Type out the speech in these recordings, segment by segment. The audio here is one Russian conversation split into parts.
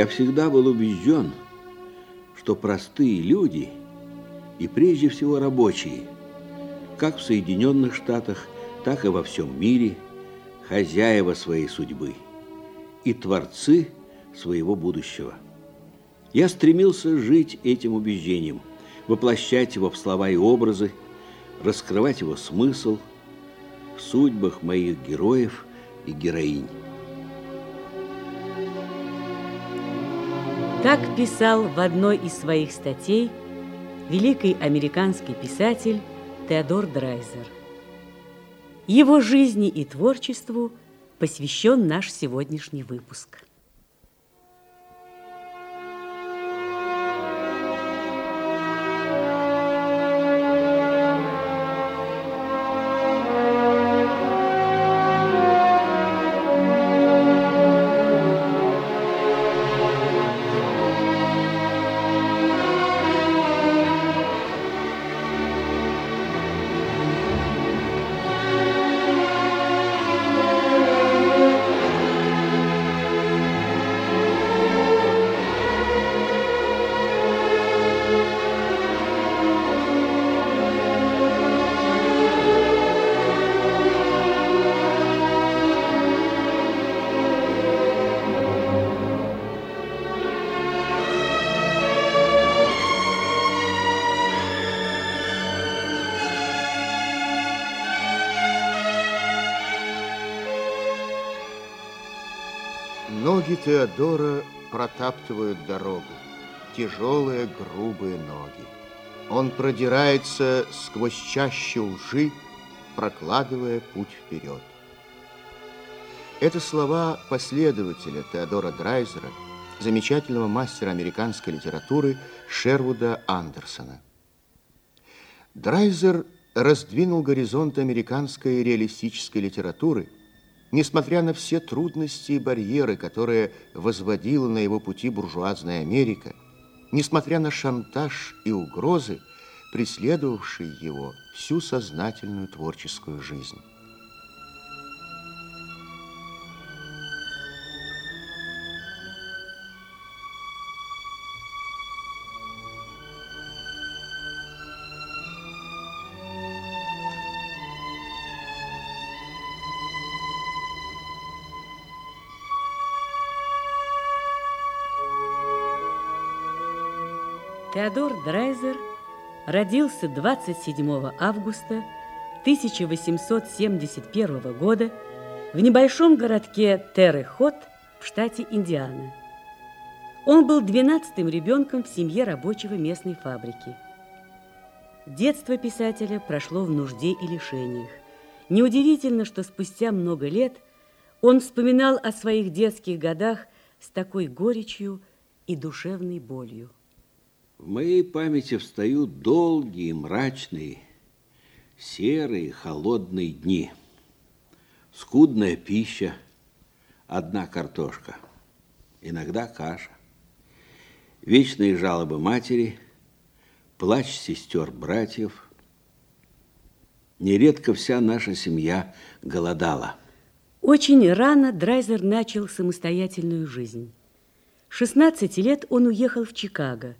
Я всегда был убежден, что простые люди, и прежде всего рабочие, как в Соединенных Штатах, так и во всем мире, хозяева своей судьбы и творцы своего будущего. Я стремился жить этим убеждением, воплощать его в слова и образы, раскрывать его смысл в судьбах моих героев и героинь. Так писал в одной из своих статей великий американский писатель Теодор Драйзер. Его жизни и творчеству посвящен наш сегодняшний выпуск. Теодора протаптывают дорогу. Тяжелые, грубые ноги. Он продирается сквозь чащу лжи, прокладывая путь вперед. Это слова последователя Теодора Драйзера, замечательного мастера американской литературы Шервуда Андерсона. Драйзер раздвинул горизонт американской реалистической литературы – Несмотря на все трудности и барьеры, которые возводила на его пути буржуазная Америка, несмотря на шантаж и угрозы, преследовавшие его всю сознательную творческую жизнь. Теодор Драйзер родился 27 августа 1871 года в небольшом городке Террехот в штате Индиана. Он был двенадцатым ребенком в семье рабочего местной фабрики. Детство писателя прошло в нужде и лишениях. Неудивительно, что спустя много лет он вспоминал о своих детских годах с такой горечью и душевной болью. В моей памяти встают долгие, мрачные, серые, холодные дни. Скудная пища, одна картошка, иногда каша. Вечные жалобы матери, плач сестер братьев. Нередко вся наша семья голодала. Очень рано Драйзер начал самостоятельную жизнь. 16 лет он уехал в Чикаго –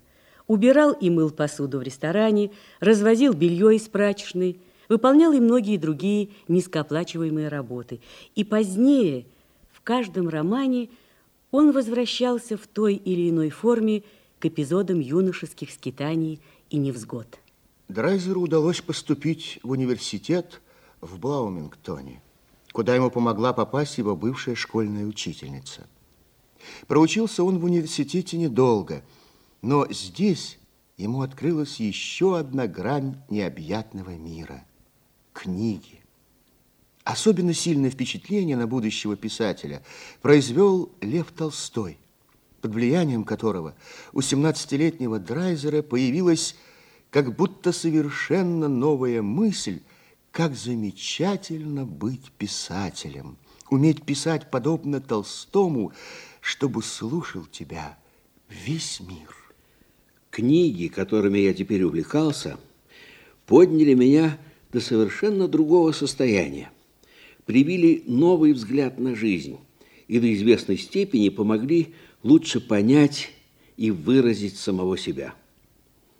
убирал и мыл посуду в ресторане, развозил белье из прачечной, выполнял и многие другие низкооплачиваемые работы. И позднее в каждом романе он возвращался в той или иной форме к эпизодам юношеских скитаний и невзгод. Драйзеру удалось поступить в университет в Блаумингтоне, куда ему помогла попасть его бывшая школьная учительница. Проучился он в университете недолго – но здесь ему открылась еще одна грань необъятного мира – книги. Особенно сильное впечатление на будущего писателя произвел Лев Толстой, под влиянием которого у 17-летнего Драйзера появилась как будто совершенно новая мысль, как замечательно быть писателем, уметь писать подобно Толстому, чтобы слушал тебя весь мир. Книги, которыми я теперь увлекался, подняли меня до совершенно другого состояния, привили новый взгляд на жизнь и до известной степени помогли лучше понять и выразить самого себя.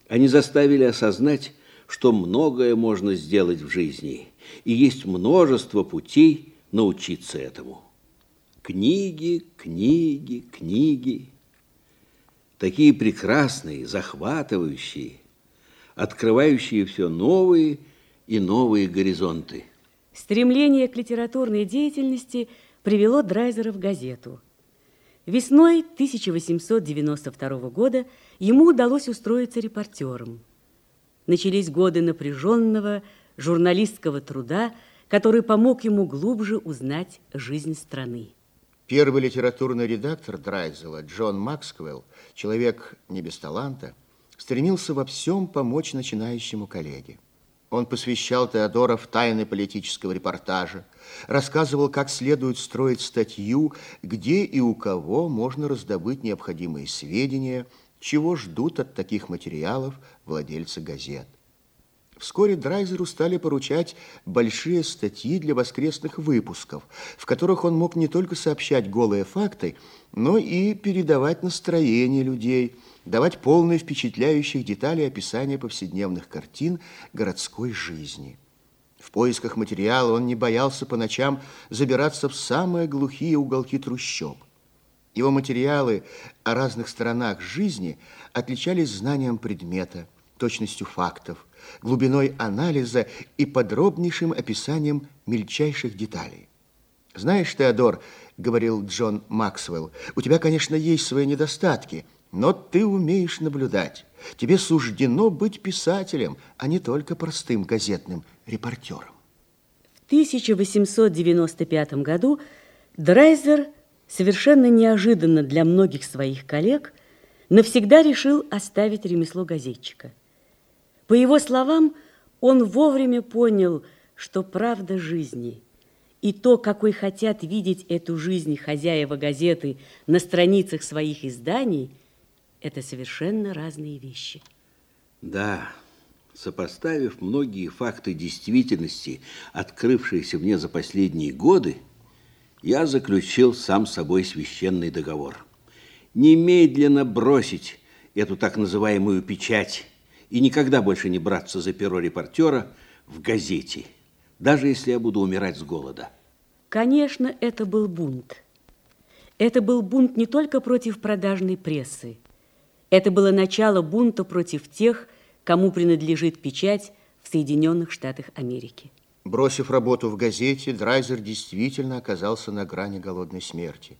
Они заставили осознать, что многое можно сделать в жизни, и есть множество путей научиться этому. Книги, книги, книги. Такие прекрасные, захватывающие, открывающие все новые и новые горизонты. Стремление к литературной деятельности привело Драйзера в газету. Весной 1892 года ему удалось устроиться репортером. Начались годы напряженного журналистского труда, который помог ему глубже узнать жизнь страны. Первый литературный редактор Драйзела, Джон Максвелл, человек не без таланта, стремился во всем помочь начинающему коллеге. Он посвящал Теодора в тайны политического репортажа, рассказывал, как следует строить статью, где и у кого можно раздобыть необходимые сведения, чего ждут от таких материалов владельцы газет. Вскоре Драйзеру стали поручать большие статьи для воскресных выпусков, в которых он мог не только сообщать голые факты, но и передавать настроение людей, давать полные впечатляющих деталей описания повседневных картин городской жизни. В поисках материала он не боялся по ночам забираться в самые глухие уголки трущоб. Его материалы о разных сторонах жизни отличались знанием предмета, точностью фактов, глубиной анализа и подробнейшим описанием мельчайших деталей. «Знаешь, Теодор, — говорил Джон Максвелл, — у тебя, конечно, есть свои недостатки, но ты умеешь наблюдать. Тебе суждено быть писателем, а не только простым газетным репортером». В 1895 году Драйзер совершенно неожиданно для многих своих коллег навсегда решил оставить ремесло газетчика – по его словам, он вовремя понял, что правда жизни и то, какой хотят видеть эту жизнь хозяева газеты на страницах своих изданий, это совершенно разные вещи. Да, сопоставив многие факты действительности, открывшиеся мне за последние годы, я заключил сам собой священный договор. Немедленно бросить эту так называемую печать и никогда больше не браться за перо репортера в газете, даже если я буду умирать с голода. Конечно, это был бунт. Это был бунт не только против продажной прессы. Это было начало бунта против тех, кому принадлежит печать в Соединенных Штатах Америки. Бросив работу в газете, Драйзер действительно оказался на грани голодной смерти.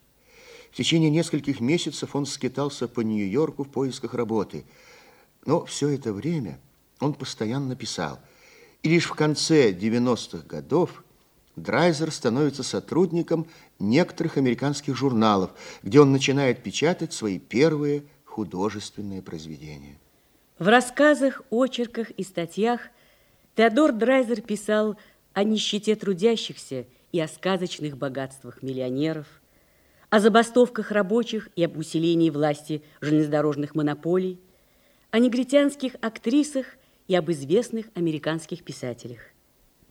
В течение нескольких месяцев он скитался по Нью-Йорку в поисках работы – но все это время он постоянно писал. И лишь в конце 90-х годов Драйзер становится сотрудником некоторых американских журналов, где он начинает печатать свои первые художественные произведения. В рассказах, очерках и статьях Теодор Драйзер писал о нищете трудящихся и о сказочных богатствах миллионеров, о забастовках рабочих и об усилении власти железнодорожных монополий, о негритянских актрисах и об известных американских писателях.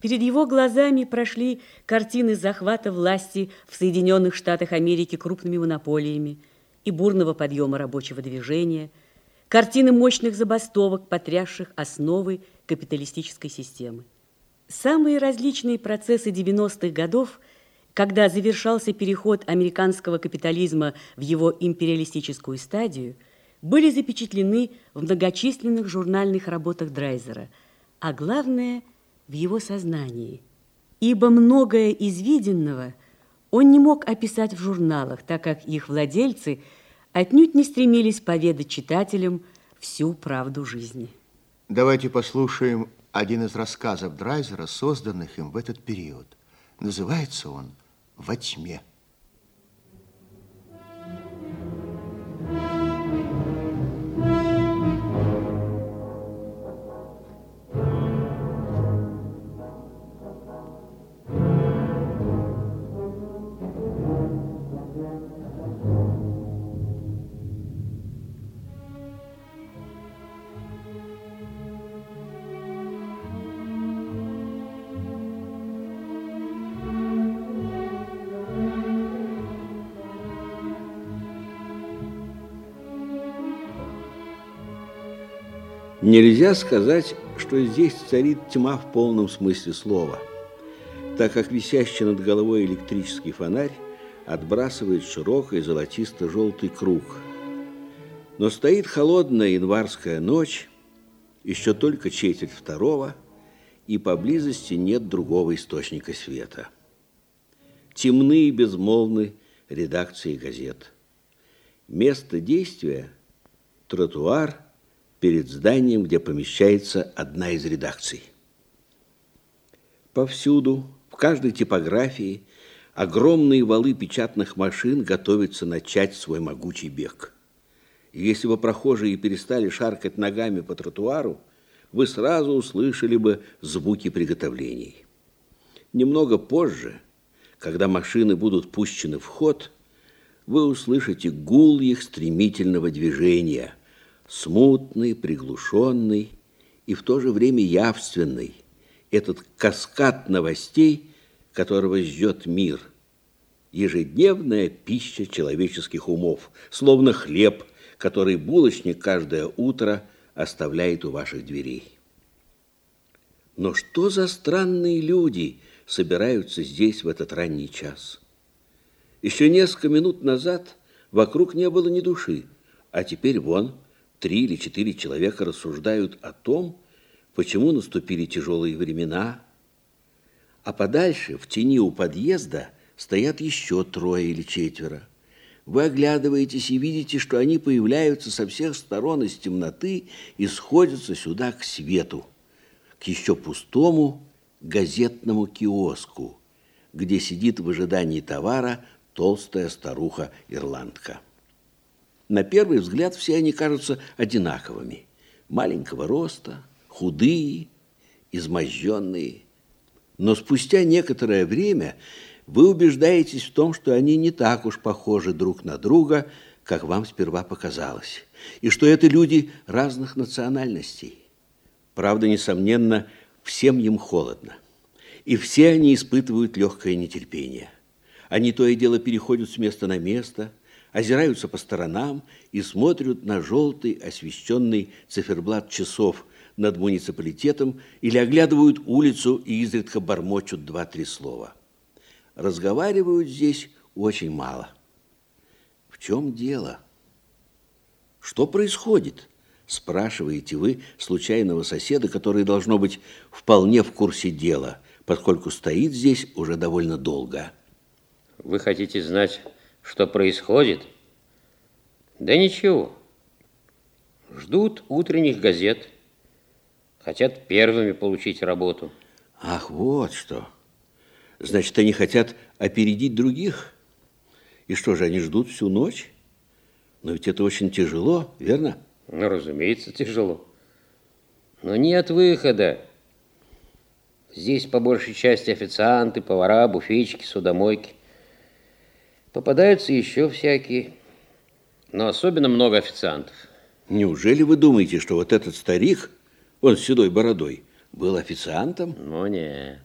Перед его глазами прошли картины захвата власти в Соединенных Штатах Америки крупными монополиями и бурного подъема рабочего движения, картины мощных забастовок, потрясших основы капиталистической системы. Самые различные процессы 90-х годов, когда завершался переход американского капитализма в его империалистическую стадию – были запечатлены в многочисленных журнальных работах Драйзера, а главное – в его сознании. Ибо многое из виденного он не мог описать в журналах, так как их владельцы отнюдь не стремились поведать читателям всю правду жизни. Давайте послушаем один из рассказов Драйзера, созданных им в этот период. Называется он «Во тьме». Нельзя сказать, что здесь царит тьма в полном смысле слова, так как висящий над головой электрический фонарь отбрасывает широкий золотисто-желтый круг. Но стоит холодная январская ночь, еще только четверть второго, и поблизости нет другого источника света. Темны и безмолвны редакции газет. Место действия – тротуар – перед зданием, где помещается одна из редакций. Повсюду, в каждой типографии, огромные валы печатных машин готовятся начать свой могучий бег. И если бы прохожие перестали шаркать ногами по тротуару, вы сразу услышали бы звуки приготовлений. Немного позже, когда машины будут пущены в ход, вы услышите гул их стремительного движения – смутный, приглушенный и в то же время явственный, этот каскад новостей, которого ждет мир, ежедневная пища человеческих умов, словно хлеб, который булочник каждое утро оставляет у ваших дверей. Но что за странные люди собираются здесь в этот ранний час? Еще несколько минут назад вокруг не было ни души, а теперь вон – три или четыре человека рассуждают о том, почему наступили тяжелые времена, а подальше, в тени у подъезда, стоят еще трое или четверо. Вы оглядываетесь и видите, что они появляются со всех сторон из темноты и сходятся сюда к свету, к еще пустому газетному киоску, где сидит в ожидании товара толстая старуха-ирландка. На первый взгляд все они кажутся одинаковыми. Маленького роста, худые, изможденные. Но спустя некоторое время вы убеждаетесь в том, что они не так уж похожи друг на друга, как вам сперва показалось, и что это люди разных национальностей. Правда, несомненно, всем им холодно, и все они испытывают легкое нетерпение. Они то и дело переходят с места на место – озираются по сторонам и смотрят на желтый освещенный циферблат часов над муниципалитетом или оглядывают улицу и изредка бормочут два-три слова. Разговаривают здесь очень мало. В чем дело? Что происходит? Спрашиваете вы случайного соседа, который, должно быть, вполне в курсе дела, поскольку стоит здесь уже довольно долго. Вы хотите знать, что происходит? Да ничего. Ждут утренних газет. Хотят первыми получить работу. Ах, вот что. Значит, они хотят опередить других? И что же, они ждут всю ночь? Но ведь это очень тяжело, верно? Ну, разумеется, тяжело. Но нет выхода. Здесь по большей части официанты, повара, буфетчики, судомойки. Попадаются еще всякие, но особенно много официантов. Неужели вы думаете, что вот этот старик, он с седой бородой, был официантом? Ну, нет.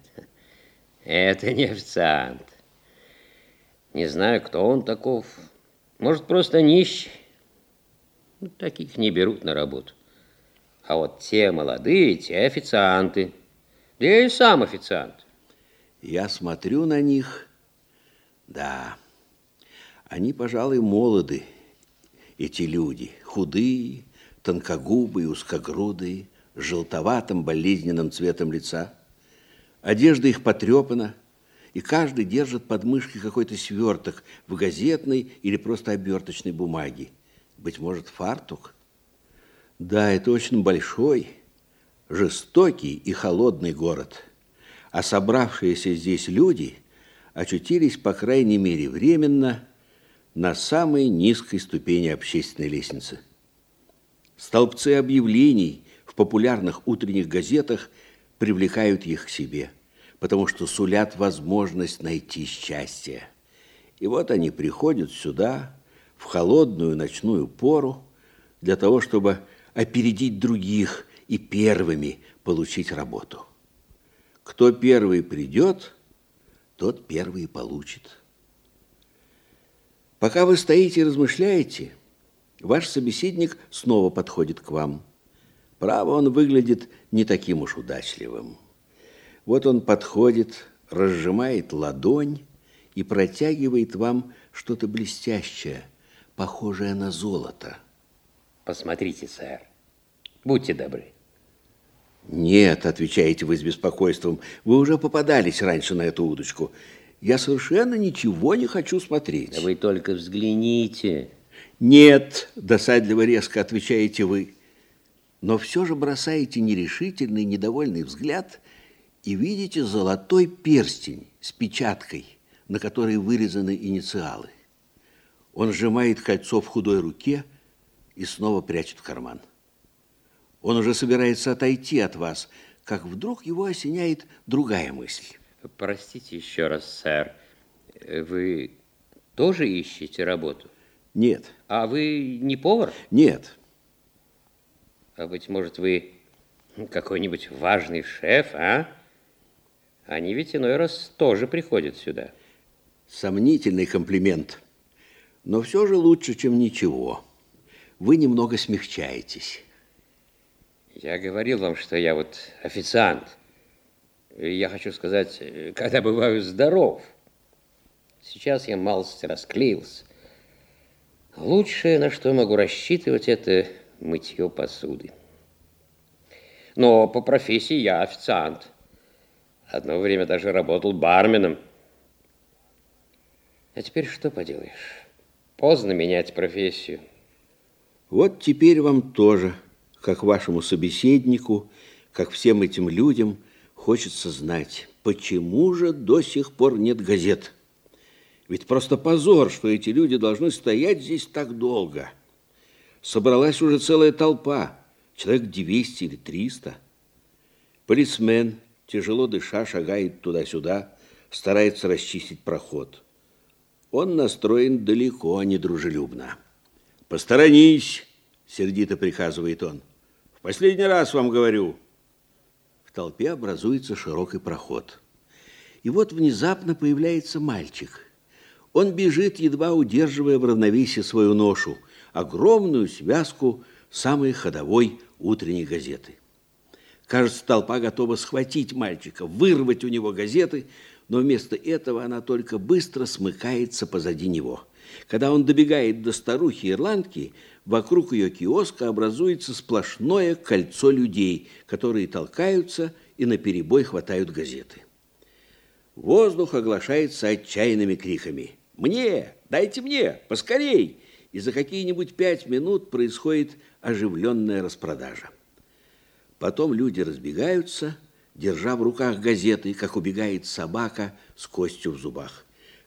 Это не официант. Не знаю, кто он таков. Может, просто нищий. Ну, таких не берут на работу. А вот те молодые, те официанты. Да я и сам официант. Я смотрю на них, да, они, пожалуй, молоды, эти люди, худые, тонкогубые, узкогрудые, с желтоватым болезненным цветом лица. Одежда их потрепана, и каждый держит под мышкой какой-то сверток в газетной или просто оберточной бумаге. Быть может, фартук? Да, это очень большой, жестокий и холодный город. А собравшиеся здесь люди очутились, по крайней мере, временно – на самой низкой ступени общественной лестницы. Столбцы объявлений в популярных утренних газетах привлекают их к себе, потому что сулят возможность найти счастье. И вот они приходят сюда в холодную ночную пору для того, чтобы опередить других и первыми получить работу. Кто первый придет, тот первый получит. Пока вы стоите и размышляете, ваш собеседник снова подходит к вам. Право, он выглядит не таким уж удачливым. Вот он подходит, разжимает ладонь и протягивает вам что-то блестящее, похожее на золото. Посмотрите, сэр. Будьте добры. Нет, отвечаете вы с беспокойством. Вы уже попадались раньше на эту удочку. Я совершенно ничего не хочу смотреть. Да вы только взгляните. Нет, досадливо резко отвечаете вы. Но все же бросаете нерешительный, недовольный взгляд и видите золотой перстень с печаткой, на которой вырезаны инициалы. Он сжимает кольцо в худой руке и снова прячет в карман. Он уже собирается отойти от вас, как вдруг его осеняет другая мысль. Простите еще раз, сэр. Вы тоже ищете работу? Нет. А вы не повар? Нет. А быть может, вы какой-нибудь важный шеф, а? Они ведь иной раз тоже приходят сюда. Сомнительный комплимент. Но все же лучше, чем ничего. Вы немного смягчаетесь. Я говорил вам, что я вот официант. Я хочу сказать, когда бываю здоров. Сейчас я малость расклеился. Лучшее, на что могу рассчитывать, это мытье посуды. Но по профессии я официант. Одно время даже работал барменом. А теперь что поделаешь? Поздно менять профессию. Вот теперь вам тоже, как вашему собеседнику, как всем этим людям, хочется знать, почему же до сих пор нет газет? Ведь просто позор, что эти люди должны стоять здесь так долго. Собралась уже целая толпа, человек 200 или 300. Полисмен, тяжело дыша, шагает туда-сюда, старается расчистить проход. Он настроен далеко не дружелюбно. «Посторонись!» – сердито приказывает он. «В последний раз вам говорю!» Толпе образуется широкий проход. И вот внезапно появляется мальчик – он бежит, едва удерживая в равновесии свою ношу, огромную связку самой ходовой утренней газеты. Кажется, толпа готова схватить мальчика, вырвать у него газеты, но вместо этого она только быстро смыкается позади него. Когда он добегает до старухи-ирландки, вокруг ее киоска образуется сплошное кольцо людей, которые толкаются и наперебой хватают газеты. Воздух оглашается отчаянными криками – мне, дайте мне, поскорей. И за какие-нибудь пять минут происходит оживленная распродажа. Потом люди разбегаются, держа в руках газеты, как убегает собака с костью в зубах.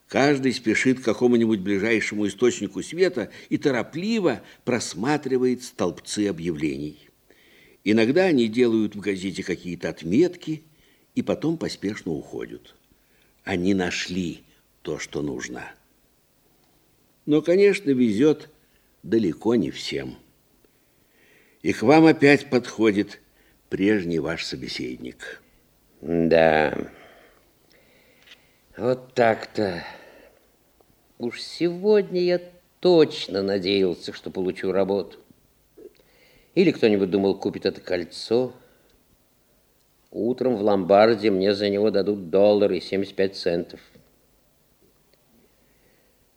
Каждый спешит к какому-нибудь ближайшему источнику света и торопливо просматривает столбцы объявлений. Иногда они делают в газете какие-то отметки и потом поспешно уходят. Они нашли то, что нужно. Но, конечно, везет далеко не всем. И к вам опять подходит прежний ваш собеседник. Да, вот так-то. Уж сегодня я точно надеялся, что получу работу. Или кто-нибудь думал, купит это кольцо. Утром в ломбарде мне за него дадут доллар и 75 центов.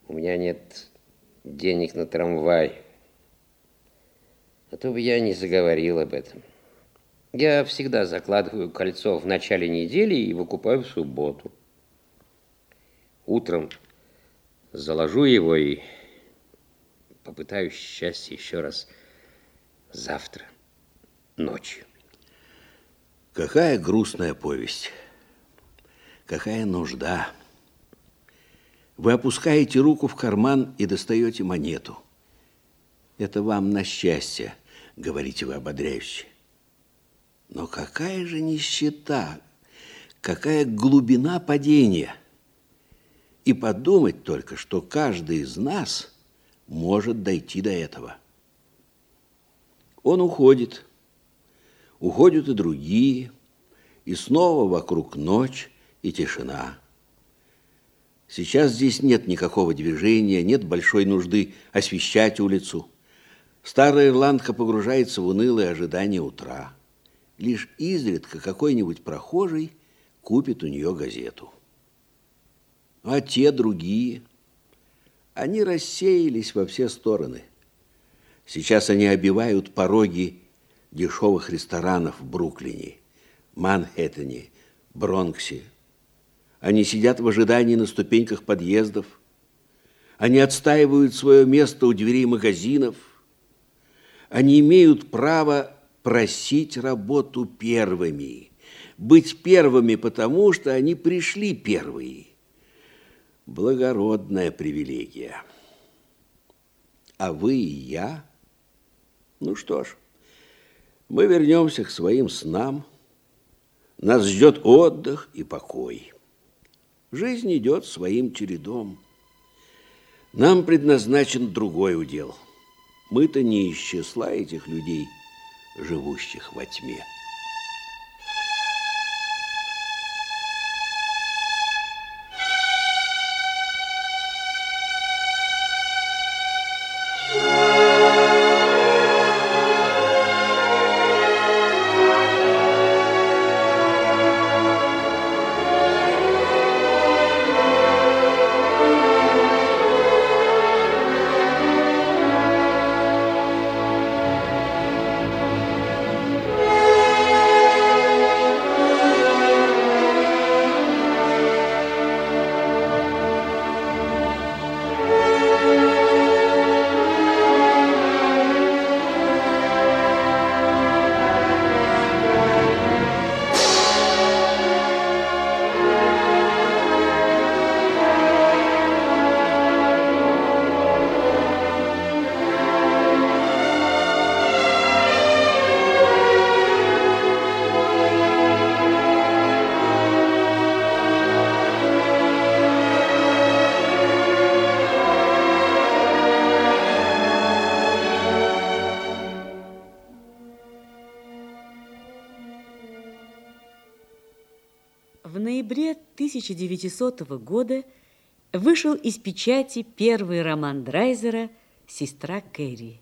У меня нет денег на трамвай. А то бы я не заговорил об этом. Я всегда закладываю кольцо в начале недели и выкупаю в субботу. Утром заложу его и попытаюсь счастье еще раз завтра ночью. Какая грустная повесть. Какая нужда. Вы опускаете руку в карман и достаете монету. Это вам на счастье, говорите вы ободряюще. Но какая же нищета, какая глубина падения. И подумать только, что каждый из нас может дойти до этого. Он уходит, уходят и другие, и снова вокруг ночь и тишина. Сейчас здесь нет никакого движения, нет большой нужды освещать улицу. Старая ирландка погружается в унылое ожидание утра. Лишь изредка какой-нибудь прохожий купит у нее газету. А те другие, они рассеялись во все стороны. Сейчас они обивают пороги дешевых ресторанов в Бруклине, Манхэттене, Бронксе. Они сидят в ожидании на ступеньках подъездов. Они отстаивают свое место у дверей магазинов. Они имеют право просить работу первыми, быть первыми, потому что они пришли первые. Благородная привилегия. А вы и я? Ну что ж, мы вернемся к своим снам. Нас ждет отдых и покой. Жизнь идет своим чередом. Нам предназначен другой удел. Мы-то не из числа этих людей, живущих во тьме. 1900 года вышел из печати первый роман Драйзера «Сестра Кэрри».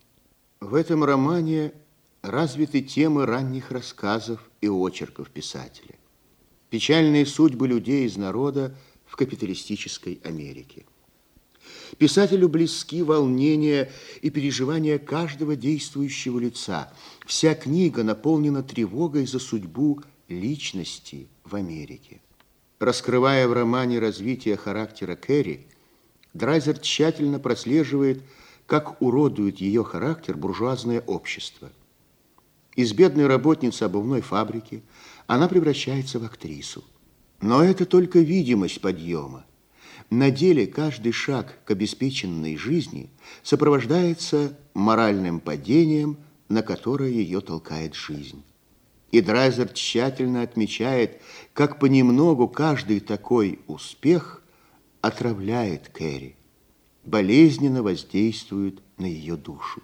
В этом романе развиты темы ранних рассказов и очерков писателя. Печальные судьбы людей из народа в капиталистической Америке. Писателю близки волнения и переживания каждого действующего лица. Вся книга наполнена тревогой за судьбу личности в Америке. Раскрывая в романе развитие характера Кэрри, Драйзер тщательно прослеживает, как уродует ее характер буржуазное общество. Из бедной работницы обувной фабрики она превращается в актрису. Но это только видимость подъема. На деле каждый шаг к обеспеченной жизни сопровождается моральным падением, на которое ее толкает жизнь. И Драйзер тщательно отмечает, как понемногу каждый такой успех отравляет Кэрри, болезненно воздействует на ее душу.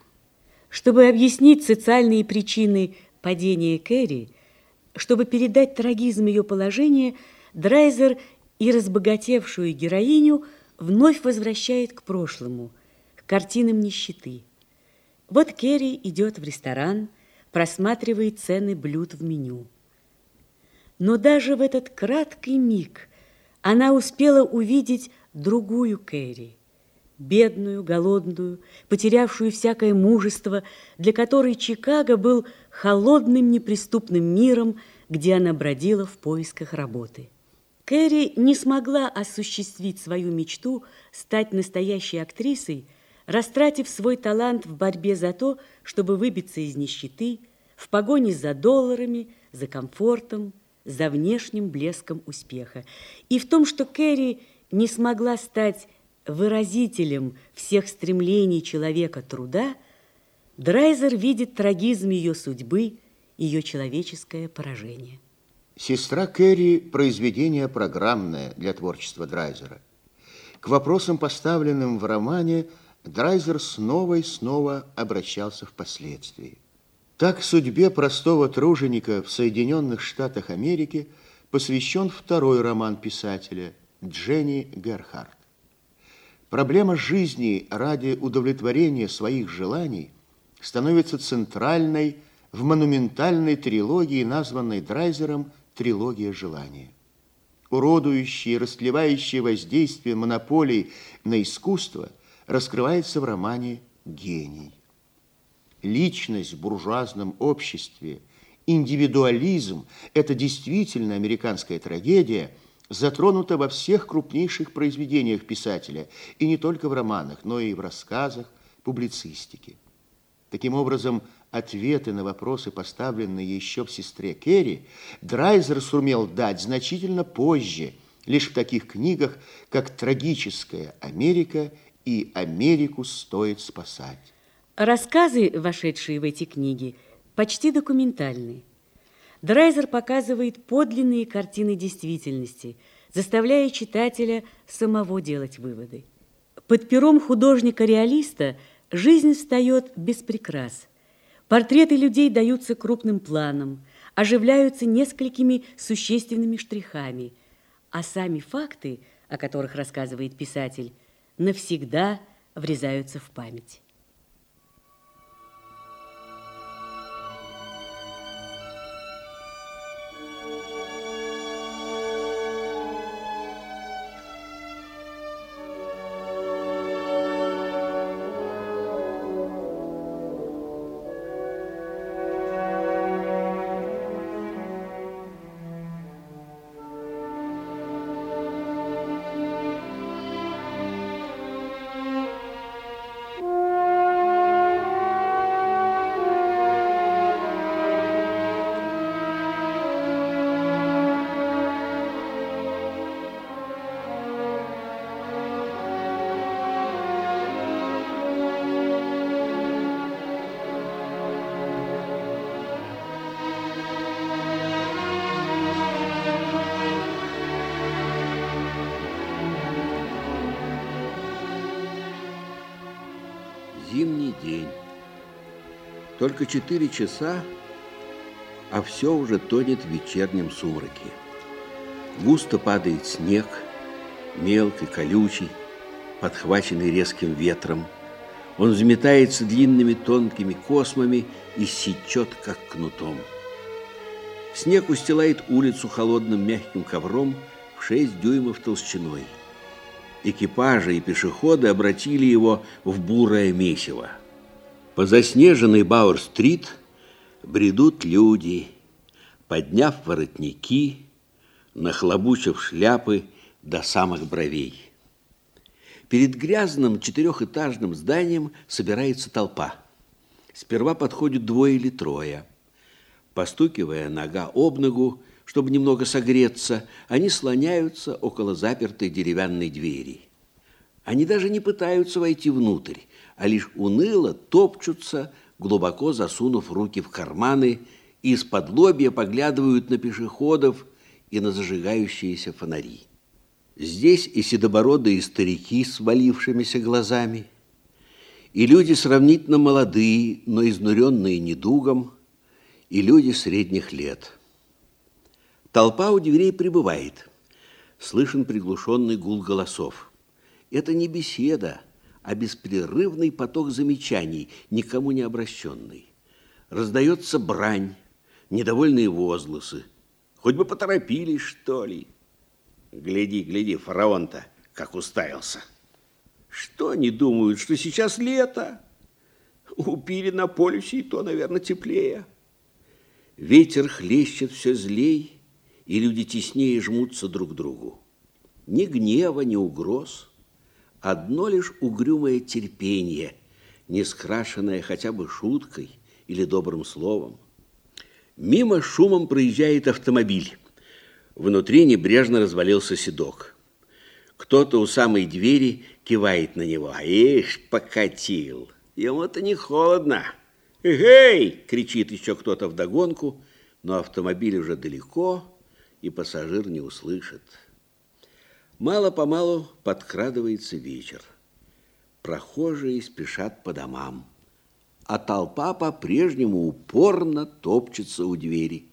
Чтобы объяснить социальные причины падения Кэрри, чтобы передать трагизм ее положения, Драйзер и разбогатевшую героиню вновь возвращает к прошлому, к картинам нищеты. Вот Керри идет в ресторан, просматривает цены блюд в меню. Но даже в этот краткий миг она успела увидеть другую Кэрри, бедную, голодную, потерявшую всякое мужество, для которой Чикаго был холодным неприступным миром, где она бродила в поисках работы. Кэрри не смогла осуществить свою мечту стать настоящей актрисой, растратив свой талант в борьбе за то, чтобы выбиться из нищеты, в погоне за долларами, за комфортом, за внешним блеском успеха. И в том, что Кэрри не смогла стать выразителем всех стремлений человека труда, Драйзер видит трагизм ее судьбы, ее человеческое поражение. «Сестра Кэрри» – произведение программное для творчества Драйзера. К вопросам, поставленным в романе, Драйзер снова и снова обращался впоследствии. Так судьбе простого труженика в Соединенных Штатах Америки посвящен второй роман писателя Дженни Герхард. Проблема жизни ради удовлетворения своих желаний становится центральной в монументальной трилогии, названной Драйзером «Трилогия желания». Уродующее и растлевающее воздействие монополий на искусство раскрывается в романе «Гений». Личность в буржуазном обществе, индивидуализм – это действительно американская трагедия, затронута во всех крупнейших произведениях писателя, и не только в романах, но и в рассказах, публицистике. Таким образом, ответы на вопросы, поставленные еще в «Сестре Керри», Драйзер сумел дать значительно позже, лишь в таких книгах, как «Трагическая Америка» и «Америку стоит спасать». Рассказы, вошедшие в эти книги, почти документальны. Драйзер показывает подлинные картины действительности, заставляя читателя самого делать выводы. Под пером художника-реалиста жизнь встает без прикрас. Портреты людей даются крупным планом, оживляются несколькими существенными штрихами, а сами факты, о которых рассказывает писатель, навсегда врезаются в память. Только четыре часа, а все уже тонет в вечернем сумраке. Густо падает снег, мелкий, колючий, подхваченный резким ветром. Он взметается длинными тонкими космами и сечет, как кнутом. Снег устилает улицу холодным мягким ковром в шесть дюймов толщиной. Экипажи и пешеходы обратили его в бурое месиво. По заснеженной Бауэр-стрит бредут люди, подняв воротники, нахлобучив шляпы до самых бровей. Перед грязным четырехэтажным зданием собирается толпа. Сперва подходят двое или трое. Постукивая нога об ногу, чтобы немного согреться, они слоняются около запертой деревянной двери. Они даже не пытаются войти внутрь, а лишь уныло топчутся, глубоко засунув руки в карманы, и из-под лобья поглядывают на пешеходов и на зажигающиеся фонари. Здесь и седобородые старики с валившимися глазами, и люди сравнительно молодые, но изнуренные недугом, и люди средних лет. Толпа у дверей прибывает. Слышен приглушенный гул голосов. Это не беседа, а беспрерывный поток замечаний, никому не обращенный. Раздается брань, недовольные возгласы. Хоть бы поторопились, что ли. Гляди, гляди, фараон-то как уставился. Что они думают, что сейчас лето? У пири на полюсе и то, наверное, теплее. Ветер хлещет все злей, и люди теснее жмутся друг к другу. Ни гнева, ни угроз, одно лишь угрюмое терпение, не скрашенное хотя бы шуткой или добрым словом. Мимо шумом проезжает автомобиль. Внутри небрежно развалился седок. Кто-то у самой двери кивает на него. Ишь, покатил. Ему-то не холодно. «Эй!» – кричит еще кто-то вдогонку, но автомобиль уже далеко, и пассажир не услышит. Мало-помалу подкрадывается вечер. Прохожие спешат по домам, а толпа по-прежнему упорно топчется у двери.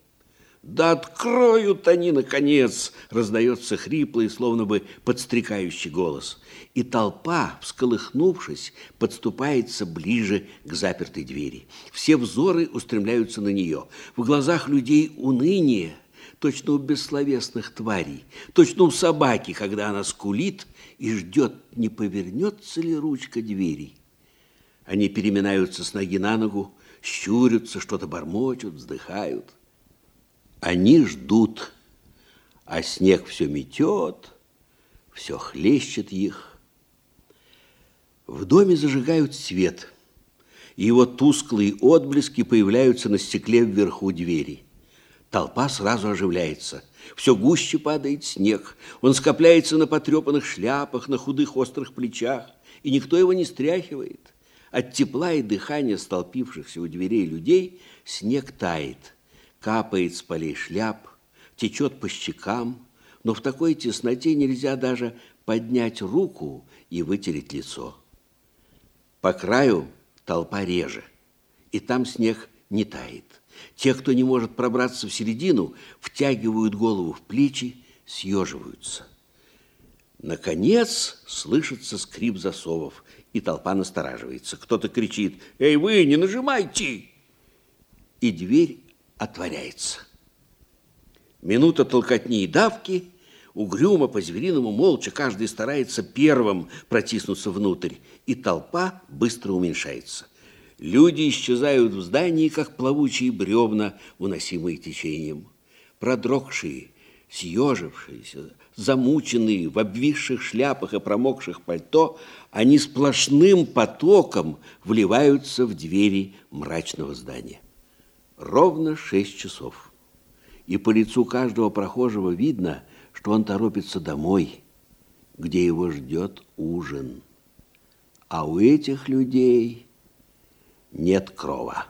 Да откроют они, наконец, раздается хриплый, словно бы подстрекающий голос. И толпа, всколыхнувшись, подступается ближе к запертой двери. Все взоры устремляются на нее. В глазах людей уныние, точно у бессловесных тварей, точно у собаки, когда она скулит и ждет, не повернется ли ручка двери. Они переминаются с ноги на ногу, щурятся, что-то бормочут, вздыхают. Они ждут, а снег все метет, все хлещет их. В доме зажигают свет, и его тусклые отблески появляются на стекле вверху двери. Толпа сразу оживляется. Все гуще падает снег. Он скопляется на потрепанных шляпах, на худых острых плечах, и никто его не стряхивает. От тепла и дыхания столпившихся у дверей людей снег тает капает с полей шляп, течет по щекам, но в такой тесноте нельзя даже поднять руку и вытереть лицо. По краю толпа реже, и там снег не тает. Те, кто не может пробраться в середину, втягивают голову в плечи, съеживаются. Наконец слышится скрип засовов, и толпа настораживается. Кто-то кричит «Эй, вы, не нажимайте!» И дверь отворяется. Минута толкотни и давки, угрюмо, по-звериному, молча, каждый старается первым протиснуться внутрь, и толпа быстро уменьшается. Люди исчезают в здании, как плавучие бревна, уносимые течением. Продрогшие, съежившиеся, замученные, в обвисших шляпах и промокших пальто, они сплошным потоком вливаются в двери мрачного здания. Ровно шесть часов. И по лицу каждого прохожего видно, что он торопится домой, где его ждет ужин. А у этих людей нет крова.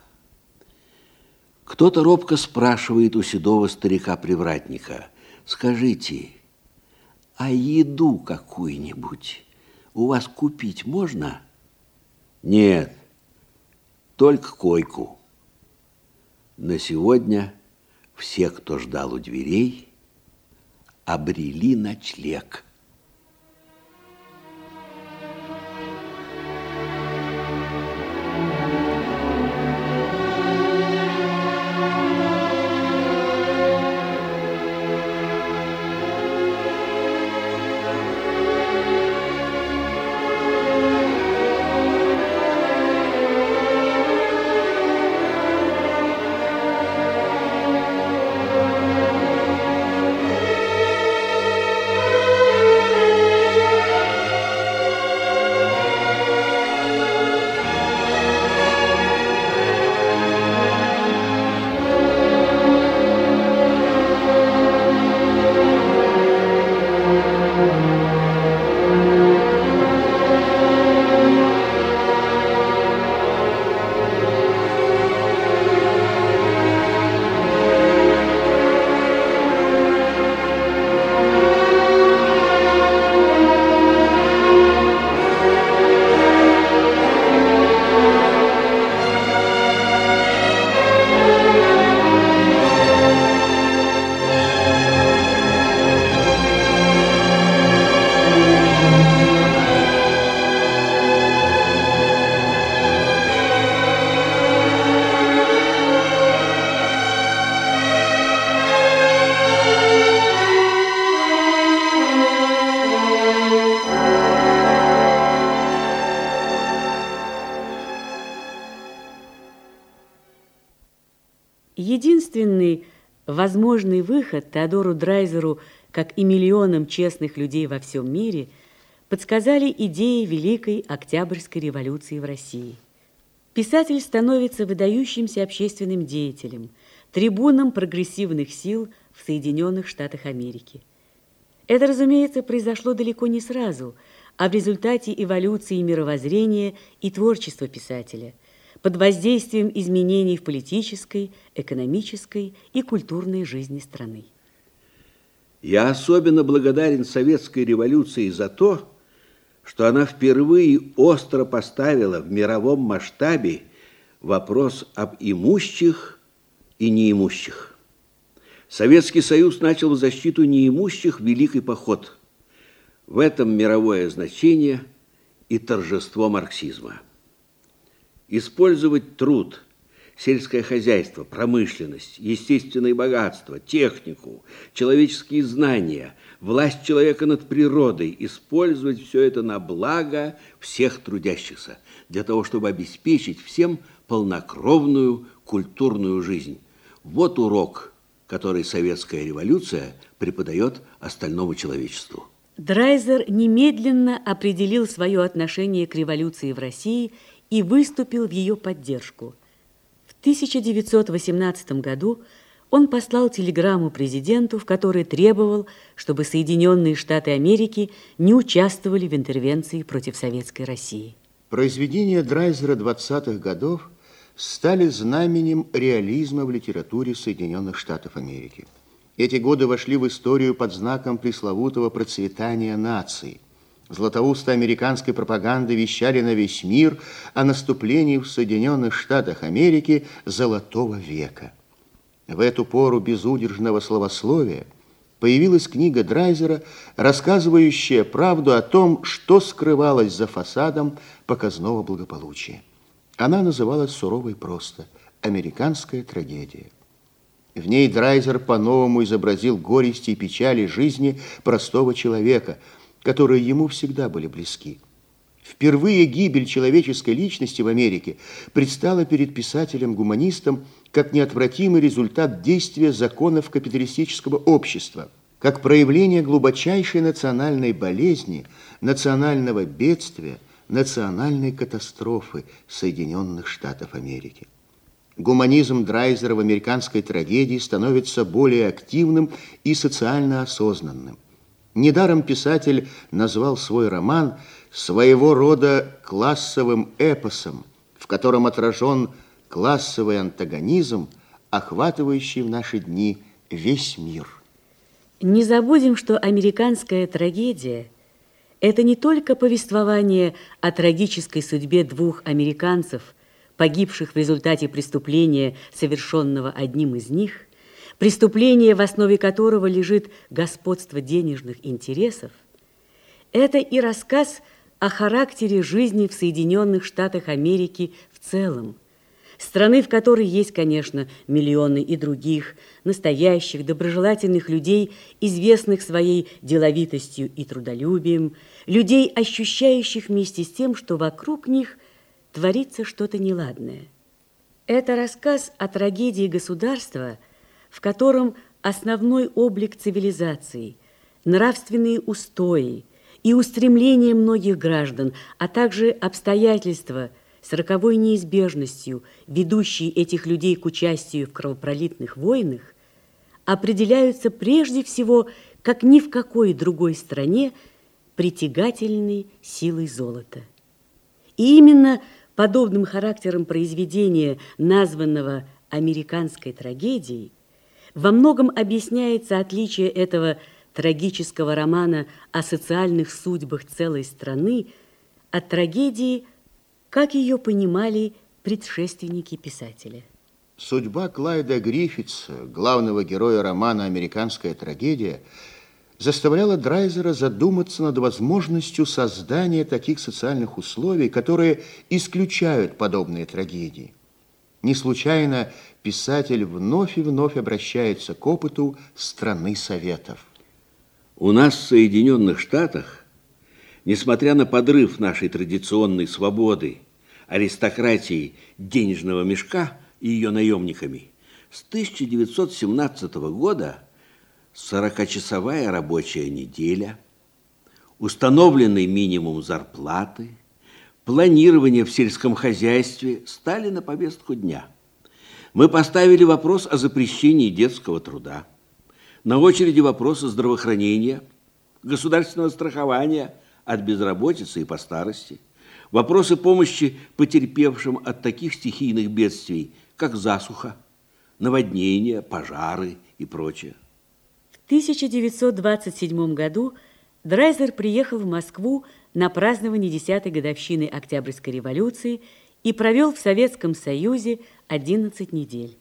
Кто-то робко спрашивает у седого старика-привратника, «Скажите, а еду какую-нибудь у вас купить можно?» «Нет, только койку». На сегодня все, кто ждал у дверей, обрели ночлег – возможный выход Теодору Драйзеру, как и миллионам честных людей во всем мире, подсказали идеи Великой Октябрьской революции в России. Писатель становится выдающимся общественным деятелем, трибуном прогрессивных сил в Соединенных Штатах Америки. Это, разумеется, произошло далеко не сразу, а в результате эволюции мировоззрения и творчества писателя – под воздействием изменений в политической, экономической и культурной жизни страны. Я особенно благодарен советской революции за то, что она впервые остро поставила в мировом масштабе вопрос об имущих и неимущих. Советский Союз начал в защиту неимущих великий поход. В этом мировое значение и торжество марксизма. Использовать труд, сельское хозяйство, промышленность, естественные богатства, технику, человеческие знания, власть человека над природой, использовать все это на благо всех трудящихся, для того, чтобы обеспечить всем полнокровную культурную жизнь. Вот урок – который советская революция преподает остальному человечеству. Драйзер немедленно определил свое отношение к революции в России и выступил в ее поддержку. В 1918 году он послал телеграмму президенту, в которой требовал, чтобы Соединенные Штаты Америки не участвовали в интервенции против Советской России. Произведения Драйзера 20-х годов – стали знаменем реализма в литературе Соединенных Штатов Америки. Эти годы вошли в историю под знаком пресловутого процветания наций. Златоусты американской пропаганды вещали на весь мир о наступлении в Соединенных Штатах Америки Золотого века. В эту пору безудержного словословия появилась книга Драйзера, рассказывающая правду о том, что скрывалось за фасадом показного благополучия. Она называлась сурово и просто «Американская трагедия». В ней Драйзер по-новому изобразил горести и печали жизни простого человека, которые ему всегда были близки. Впервые гибель человеческой личности в Америке предстала перед писателем-гуманистом как неотвратимый результат действия законов капиталистического общества, как проявление глубочайшей национальной болезни, национального бедствия – национальной катастрофы Соединенных Штатов Америки. Гуманизм Драйзера в американской трагедии становится более активным и социально осознанным. Недаром писатель назвал свой роман своего рода классовым эпосом, в котором отражен классовый антагонизм, охватывающий в наши дни весь мир. Не забудем, что американская трагедия – это не только повествование о трагической судьбе двух американцев, погибших в результате преступления, совершенного одним из них, преступление, в основе которого лежит господство денежных интересов, это и рассказ о характере жизни в Соединенных Штатах Америки в целом, страны, в которой есть, конечно, миллионы и других настоящих, доброжелательных людей, известных своей деловитостью и трудолюбием, людей, ощущающих вместе с тем, что вокруг них творится что-то неладное. Это рассказ о трагедии государства, в котором основной облик цивилизации, нравственные устои и устремления многих граждан, а также обстоятельства с роковой неизбежностью, ведущие этих людей к участию в кровопролитных войнах, определяются прежде всего, как ни в какой другой стране, притягательной силой золота. И именно подобным характером произведения, названного «Американской трагедией», во многом объясняется отличие этого трагического романа о социальных судьбах целой страны от трагедии, как ее понимали предшественники писателя. Судьба Клайда Гриффитса, главного героя романа «Американская трагедия», заставляла Драйзера задуматься над возможностью создания таких социальных условий, которые исключают подобные трагедии. Не случайно писатель вновь и вновь обращается к опыту страны Советов. У нас в Соединенных Штатах, несмотря на подрыв нашей традиционной свободы, аристократии денежного мешка и ее наемниками, с 1917 года 40-часовая рабочая неделя, установленный минимум зарплаты, планирование в сельском хозяйстве стали на повестку дня. Мы поставили вопрос о запрещении детского труда. На очереди вопросы здравоохранения, государственного страхования от безработицы и по старости, вопросы помощи потерпевшим от таких стихийных бедствий, как засуха, наводнения, пожары и прочее. 1927 году Драйзер приехал в Москву на празднование 10-й годовщины Октябрьской революции и провел в Советском Союзе 11 недель.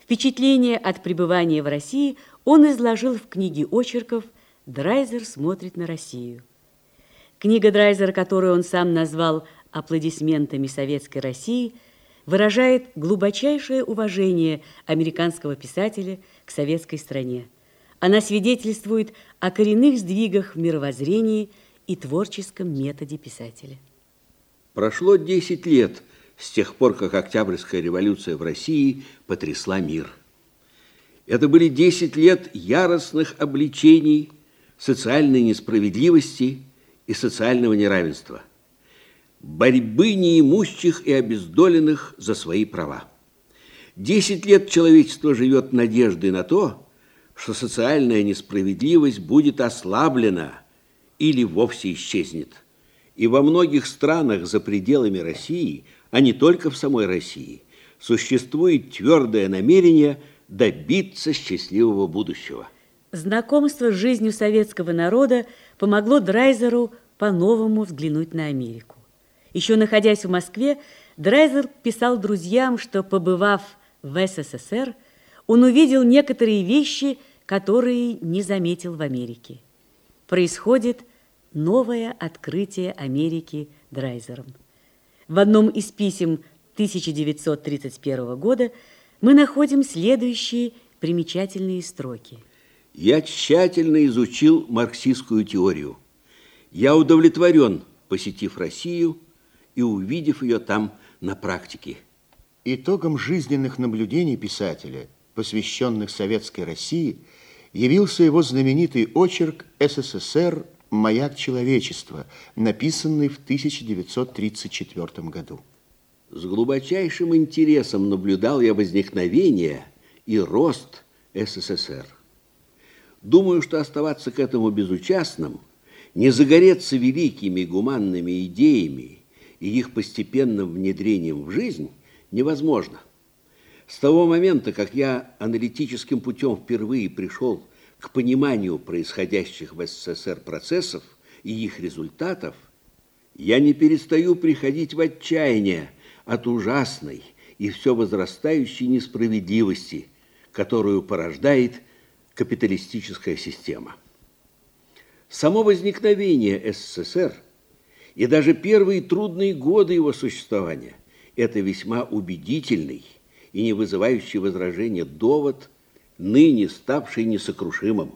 Впечатление от пребывания в России он изложил в книге очерков «Драйзер смотрит на Россию». Книга Драйзера, которую он сам назвал «Аплодисментами Советской России», выражает глубочайшее уважение американского писателя к советской стране. Она свидетельствует о коренных сдвигах в мировоззрении и творческом методе писателя. Прошло 10 лет с тех пор, как Октябрьская революция в России потрясла мир. Это были 10 лет яростных обличений социальной несправедливости и социального неравенства борьбы неимущих и обездоленных за свои права. Десять лет человечество живет надеждой на то, что социальная несправедливость будет ослаблена или вовсе исчезнет. И во многих странах за пределами России, а не только в самой России, существует твердое намерение добиться счастливого будущего. Знакомство с жизнью советского народа помогло Драйзеру по-новому взглянуть на Америку. Еще находясь в Москве, Драйзер писал друзьям, что, побывав в СССР, он увидел некоторые вещи, которые не заметил в Америке. Происходит новое открытие Америки Драйзером. В одном из писем 1931 года мы находим следующие примечательные строки. «Я тщательно изучил марксистскую теорию. Я удовлетворен, посетив Россию, и увидев ее там на практике. Итогом жизненных наблюдений писателя, посвященных Советской России, явился его знаменитый очерк «СССР. Маяк человечества», написанный в 1934 году. С глубочайшим интересом наблюдал я возникновение и рост СССР. Думаю, что оставаться к этому безучастным, не загореться великими гуманными идеями и их постепенным внедрением в жизнь невозможно. С того момента, как я аналитическим путем впервые пришел к пониманию происходящих в СССР процессов и их результатов, я не перестаю приходить в отчаяние от ужасной и все возрастающей несправедливости, которую порождает капиталистическая система. Само возникновение СССР – и даже первые трудные годы его существования – это весьма убедительный и не вызывающий возражения довод, ныне ставший несокрушимым.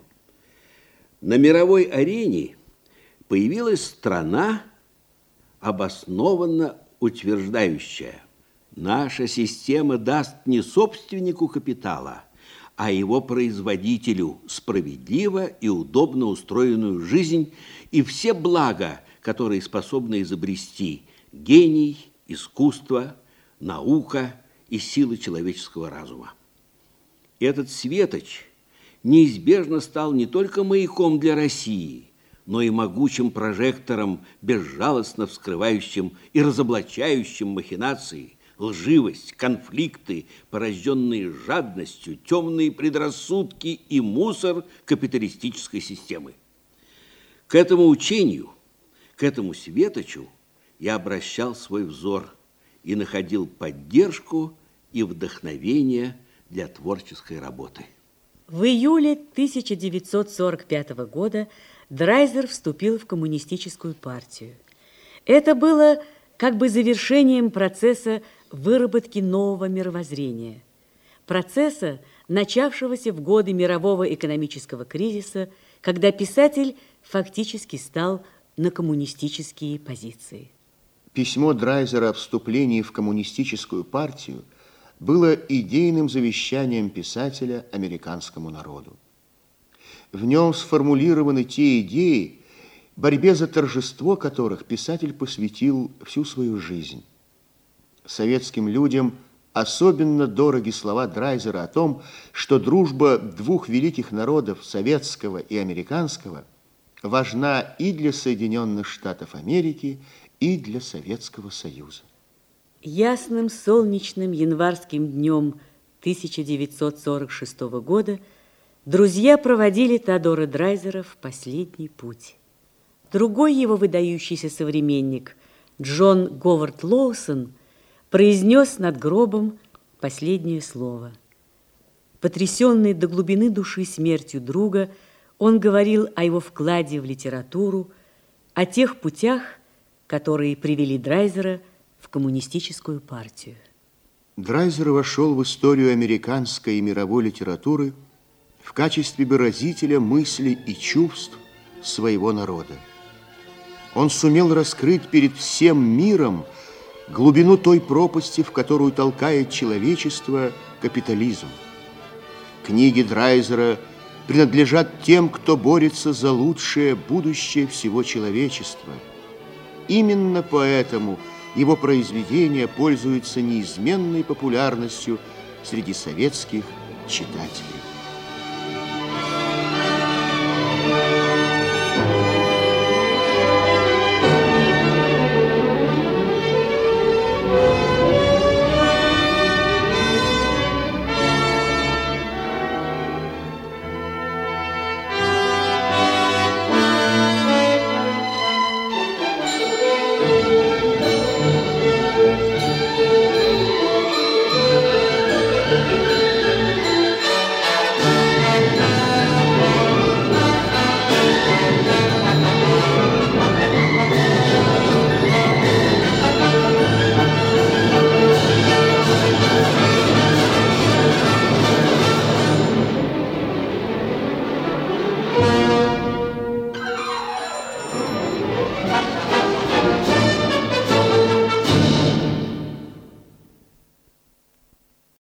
На мировой арене появилась страна, обоснованно утверждающая, наша система даст не собственнику капитала, а его производителю справедливо и удобно устроенную жизнь и все блага, которые способны изобрести гений, искусство, наука и силы человеческого разума. Этот светоч неизбежно стал не только маяком для России, но и могучим прожектором, безжалостно вскрывающим и разоблачающим махинации, лживость, конфликты, порожденные жадностью, темные предрассудки и мусор капиталистической системы. К этому учению – к этому светочу я обращал свой взор и находил поддержку и вдохновение для творческой работы. В июле 1945 года Драйзер вступил в коммунистическую партию. Это было как бы завершением процесса выработки нового мировоззрения. Процесса, начавшегося в годы мирового экономического кризиса, когда писатель фактически стал на коммунистические позиции. Письмо Драйзера о вступлении в коммунистическую партию было идейным завещанием писателя американскому народу. В нем сформулированы те идеи, борьбе за торжество которых писатель посвятил всю свою жизнь. Советским людям особенно дороги слова Драйзера о том, что дружба двух великих народов, советского и американского – важна и для Соединенных Штатов Америки, и для Советского Союза. Ясным солнечным январским днем 1946 года друзья проводили Теодора Драйзера в последний путь. Другой его выдающийся современник, Джон Говард Лоусон, произнес над гробом последнее слово. Потрясенный до глубины души смертью друга, он говорил о его вкладе в литературу, о тех путях, которые привели Драйзера коммунистическую партию. Драйзер вошел в историю американской и мировой литературы в качестве выразителя мыслей и чувств своего народа. Он сумел раскрыть перед всем миром глубину той пропасти, в которую толкает человечество капитализм. Книги Драйзера принадлежат тем, кто борется за лучшее будущее всего человечества. Именно поэтому его произведения пользуются неизменной популярностью среди советских читателей.